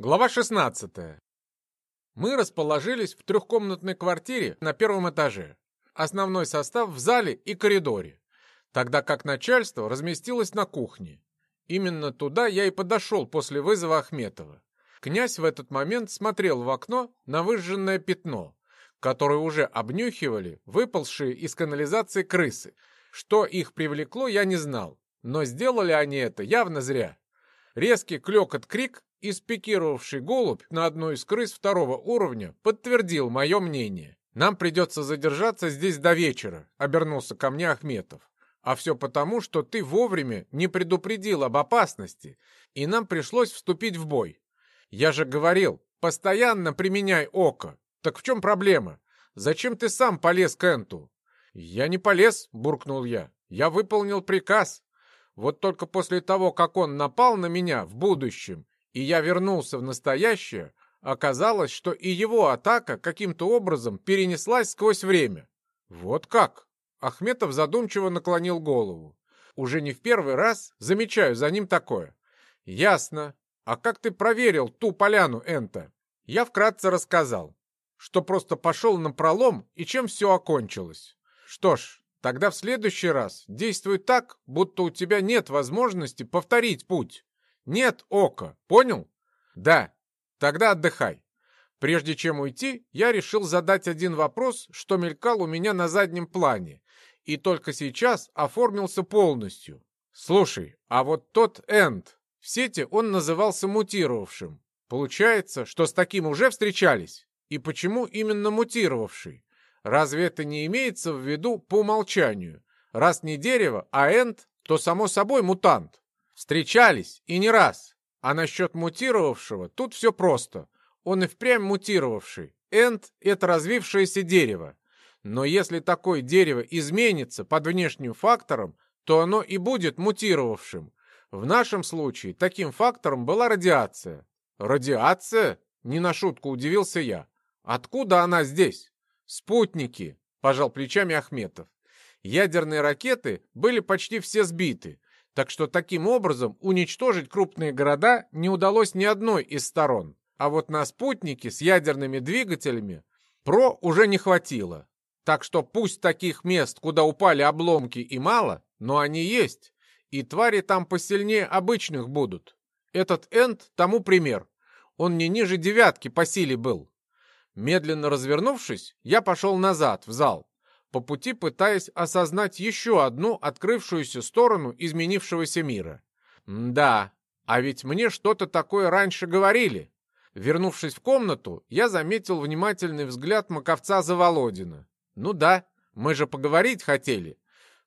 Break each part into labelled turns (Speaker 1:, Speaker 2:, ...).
Speaker 1: Глава 16. Мы расположились в трехкомнатной квартире на первом этаже. Основной состав в зале и коридоре, тогда как начальство разместилось на кухне. Именно туда я и подошел после вызова Ахметова. Князь в этот момент смотрел в окно на выжженное пятно, которое уже обнюхивали выползшие из канализации крысы. Что их привлекло, я не знал, но сделали они это явно зря. Резкий клёкот-крик и спикировавший голубь на одной из крыс второго уровня подтвердил мое мнение. «Нам придется задержаться здесь до вечера», — обернулся ко мне Ахметов. «А все потому, что ты вовремя не предупредил об опасности, и нам пришлось вступить в бой. Я же говорил, постоянно применяй око. Так в чем проблема? Зачем ты сам полез к Энту?» «Я не полез», — буркнул я. «Я выполнил приказ. Вот только после того, как он напал на меня в будущем, и я вернулся в настоящее, оказалось, что и его атака каким-то образом перенеслась сквозь время. Вот как? Ахметов задумчиво наклонил голову. Уже не в первый раз замечаю за ним такое. Ясно. А как ты проверил ту поляну, Энта? Я вкратце рассказал, что просто пошел на пролом и чем все окончилось. Что ж, тогда в следующий раз действуй так, будто у тебя нет возможности повторить путь. Нет ока, понял? Да. Тогда отдыхай. Прежде чем уйти, я решил задать один вопрос, что мелькал у меня на заднем плане, и только сейчас оформился полностью. Слушай, а вот тот Энд, в сети он назывался мутировавшим. Получается, что с таким уже встречались? И почему именно мутировавший? Разве это не имеется в виду по умолчанию? Раз не дерево, а Энд, то само собой мутант. Встречались, и не раз. А насчет мутировавшего тут все просто. Он и впрямь мутировавший. Энд — это развившееся дерево. Но если такое дерево изменится под внешним фактором, то оно и будет мутировавшим. В нашем случае таким фактором была радиация. Радиация? Не на шутку удивился я. Откуда она здесь? Спутники, пожал плечами Ахметов. Ядерные ракеты были почти все сбиты, так что таким образом уничтожить крупные города не удалось ни одной из сторон. А вот на спутники с ядерными двигателями ПРО уже не хватило. Так что пусть таких мест, куда упали обломки, и мало, но они есть. И твари там посильнее обычных будут. Этот Энд тому пример. Он не ниже девятки по силе был. Медленно развернувшись, я пошел назад, в зал по пути пытаясь осознать еще одну открывшуюся сторону изменившегося мира. Да, а ведь мне что-то такое раньше говорили. Вернувшись в комнату, я заметил внимательный взгляд маковца Заволодина. Ну да, мы же поговорить хотели.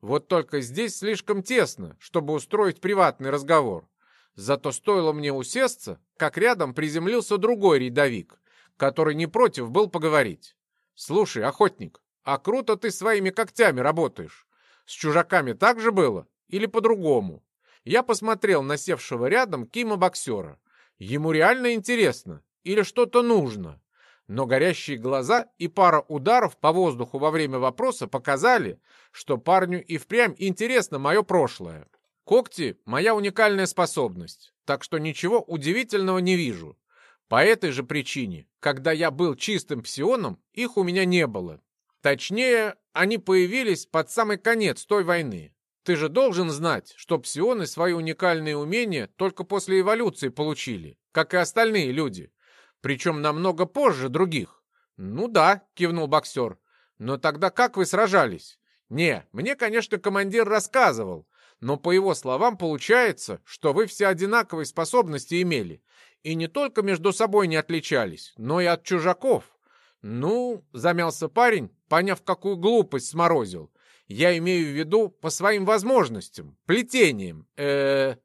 Speaker 1: Вот только здесь слишком тесно, чтобы устроить приватный разговор. Зато стоило мне усесться, как рядом приземлился другой рядовик, который не против был поговорить. «Слушай, охотник, а круто ты своими когтями работаешь. С чужаками так же было? Или по-другому? Я посмотрел на севшего рядом Кима-боксера. Ему реально интересно. Или что-то нужно. Но горящие глаза и пара ударов по воздуху во время вопроса показали, что парню и впрямь интересно мое прошлое. Когти — моя уникальная способность, так что ничего удивительного не вижу. По этой же причине, когда я был чистым псионом, их у меня не было. Точнее, они появились под самый конец той войны. Ты же должен знать, что псионы свои уникальные умения только после эволюции получили, как и остальные люди. Причем намного позже других. Ну да, кивнул боксер. Но тогда как вы сражались? Не, мне, конечно, командир рассказывал, но по его словам получается, что вы все одинаковые способности имели. И не только между собой не отличались, но и от чужаков. «Ну, — замялся парень, поняв, какую глупость сморозил. Я имею в виду по своим возможностям, плетением. э,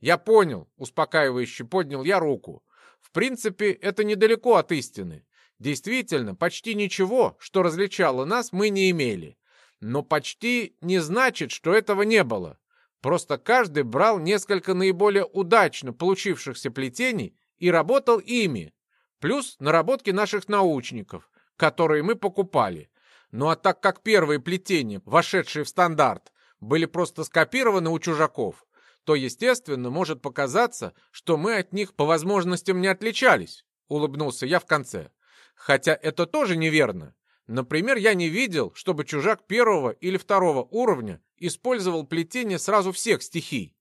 Speaker 1: Я понял, — успокаивающе поднял я руку. В принципе, это недалеко от истины. Действительно, почти ничего, что различало нас, мы не имели. Но почти не значит, что этого не было. Просто каждый брал несколько наиболее удачно получившихся плетений и работал ими, плюс наработки наших научников, которые мы покупали. Ну а так как первые плетения, вошедшие в стандарт, были просто скопированы у чужаков, то, естественно, может показаться, что мы от них по возможностям не отличались, улыбнулся я в конце. Хотя это тоже неверно. Например, я не видел, чтобы чужак первого или второго уровня использовал плетение сразу всех стихий.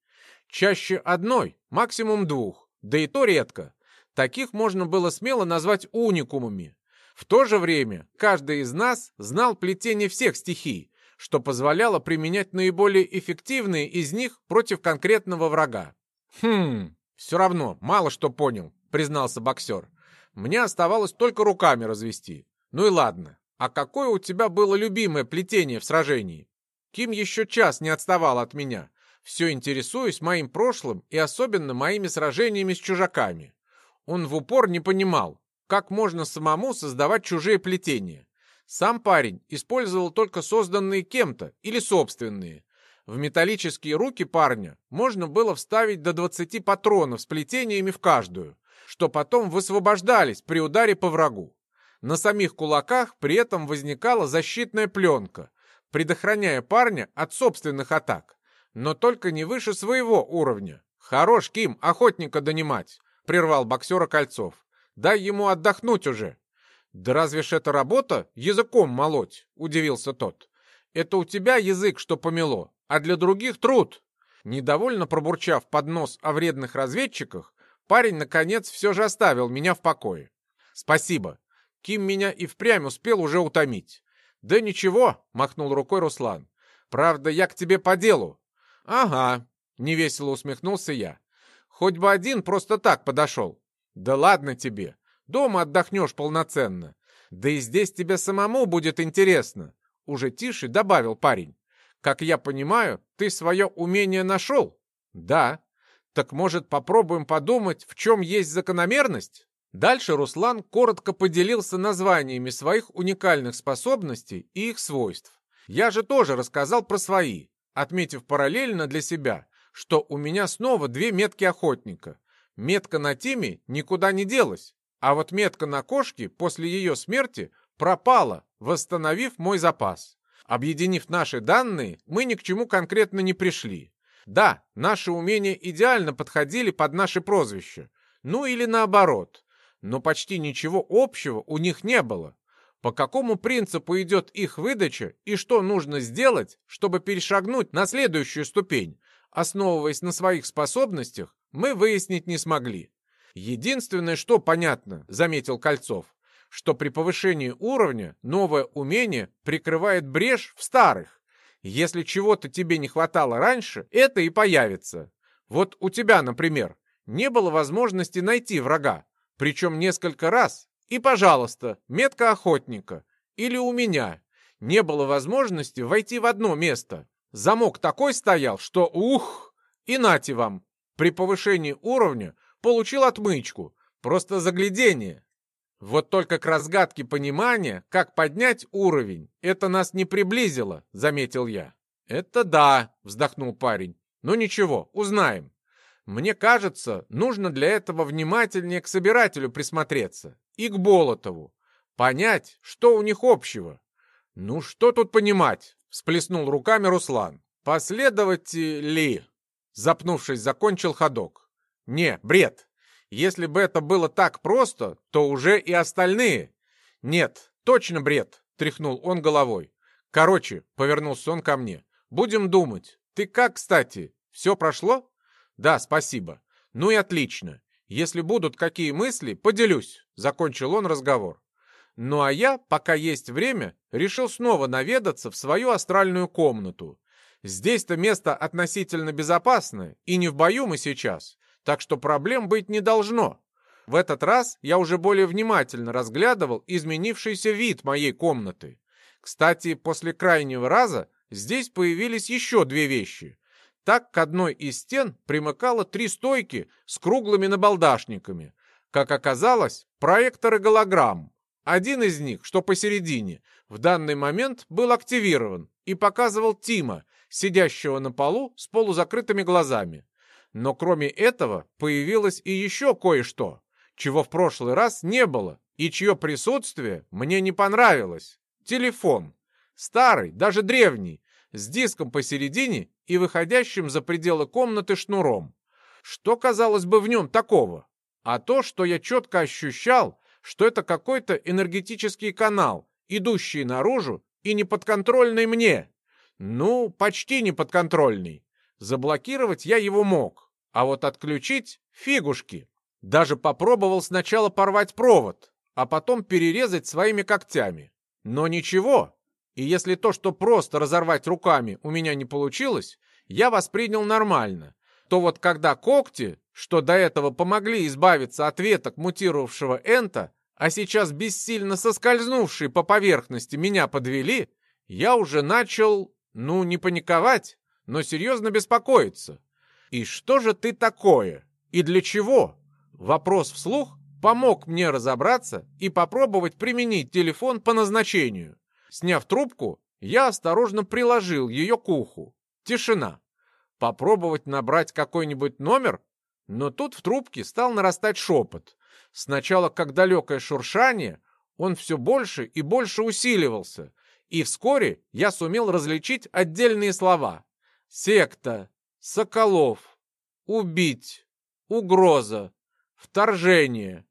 Speaker 1: Чаще одной, максимум двух, да и то редко. Таких можно было смело назвать уникумами. В то же время каждый из нас знал плетение всех стихий, что позволяло применять наиболее эффективные из них против конкретного врага. «Хм, все равно, мало что понял», — признался боксер. «Мне оставалось только руками развести. Ну и ладно. А какое у тебя было любимое плетение в сражении?» Ким еще час не отставал от меня, все интересуясь моим прошлым и особенно моими сражениями с чужаками. Он в упор не понимал, как можно самому создавать чужие плетения. Сам парень использовал только созданные кем-то или собственные. В металлические руки парня можно было вставить до 20 патронов с плетениями в каждую, что потом высвобождались при ударе по врагу. На самих кулаках при этом возникала защитная пленка, предохраняя парня от собственных атак, но только не выше своего уровня. «Хорош, Ким, охотника донимать!» — прервал боксера Кольцов. Дай ему отдохнуть уже. Да разве ж это работа, языком молоть? Удивился тот. Это у тебя язык, что помело, а для других труд. Недовольно пробурчав под нос о вредных разведчиках, парень, наконец, все же оставил меня в покое. Спасибо. Ким меня и впрямь успел уже утомить. Да ничего, махнул рукой Руслан. Правда, я к тебе по делу. Ага, невесело усмехнулся я. Хоть бы один просто так подошел. «Да ладно тебе. Дома отдохнешь полноценно. Да и здесь тебе самому будет интересно», — уже тише добавил парень. «Как я понимаю, ты свое умение нашел?» «Да». «Так, может, попробуем подумать, в чем есть закономерность?» Дальше Руслан коротко поделился названиями своих уникальных способностей и их свойств. Я же тоже рассказал про свои, отметив параллельно для себя, что у меня снова две метки охотника — Метка на Тиме никуда не делась, а вот метка на кошке после ее смерти пропала, восстановив мой запас. Объединив наши данные, мы ни к чему конкретно не пришли. Да, наши умения идеально подходили под наши прозвища. Ну или наоборот. Но почти ничего общего у них не было. По какому принципу идет их выдача и что нужно сделать, чтобы перешагнуть на следующую ступень, основываясь на своих способностях, мы выяснить не смогли. Единственное, что понятно, заметил Кольцов, что при повышении уровня новое умение прикрывает брешь в старых. Если чего-то тебе не хватало раньше, это и появится. Вот у тебя, например, не было возможности найти врага, причем несколько раз, и, пожалуйста, метка охотника. Или у меня не было возможности войти в одно место. Замок такой стоял, что ух, и нате вам, при повышении уровня получил отмычку, просто заглядение. Вот только к разгадке понимания, как поднять уровень, это нас не приблизило, заметил я. Это да, вздохнул парень. Но ничего, узнаем. Мне кажется, нужно для этого внимательнее к собирателю присмотреться и к Болотову. Понять, что у них общего. Ну что тут понимать? Всплеснул руками Руслан. Последователи Запнувшись, закончил ходок. «Не, бред. Если бы это было так просто, то уже и остальные...» «Нет, точно бред», — тряхнул он головой. «Короче», — повернулся он ко мне, — «будем думать. Ты как, кстати? Все прошло?» «Да, спасибо. Ну и отлично. Если будут какие мысли, поделюсь», — закончил он разговор. Ну а я, пока есть время, решил снова наведаться в свою астральную комнату. Здесь-то место относительно безопасное, и не в бою мы сейчас, так что проблем быть не должно. В этот раз я уже более внимательно разглядывал изменившийся вид моей комнаты. Кстати, после крайнего раза здесь появились еще две вещи. Так к одной из стен примыкало три стойки с круглыми набалдашниками. Как оказалось, проекторы голограмм. Один из них, что посередине, в данный момент был активирован и показывал Тима, сидящего на полу с полузакрытыми глазами. Но кроме этого появилось и еще кое-что, чего в прошлый раз не было и чье присутствие мне не понравилось. Телефон. Старый, даже древний, с диском посередине и выходящим за пределы комнаты шнуром. Что, казалось бы, в нем такого? А то, что я четко ощущал, что это какой-то энергетический канал, идущий наружу и неподконтрольный мне. Ну, почти неподконтрольный. Заблокировать я его мог, а вот отключить — фигушки. Даже попробовал сначала порвать провод, а потом перерезать своими когтями. Но ничего. И если то, что просто разорвать руками у меня не получилось, я воспринял нормально, то вот когда когти, что до этого помогли избавиться от веток мутировавшего энта, а сейчас бессильно соскользнувшие по поверхности меня подвели, я уже начал, ну, не паниковать, но серьезно беспокоиться. И что же ты такое? И для чего? Вопрос вслух помог мне разобраться и попробовать применить телефон по назначению. Сняв трубку, я осторожно приложил ее к уху. Тишина. Попробовать набрать какой-нибудь номер? Но тут в трубке стал нарастать шепот. Сначала как далекое шуршание, он все больше и больше усиливался, и вскоре я сумел различить отдельные слова. Секта, Соколов, убить, угроза, вторжение.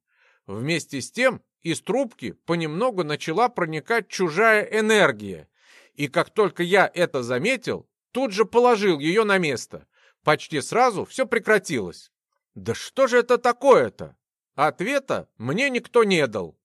Speaker 1: Вместе с тем из трубки понемногу начала проникать чужая энергия, и как только я это заметил, тут же положил ее на место. Почти сразу все прекратилось. Да что же это такое-то? Ответа мне никто не дал.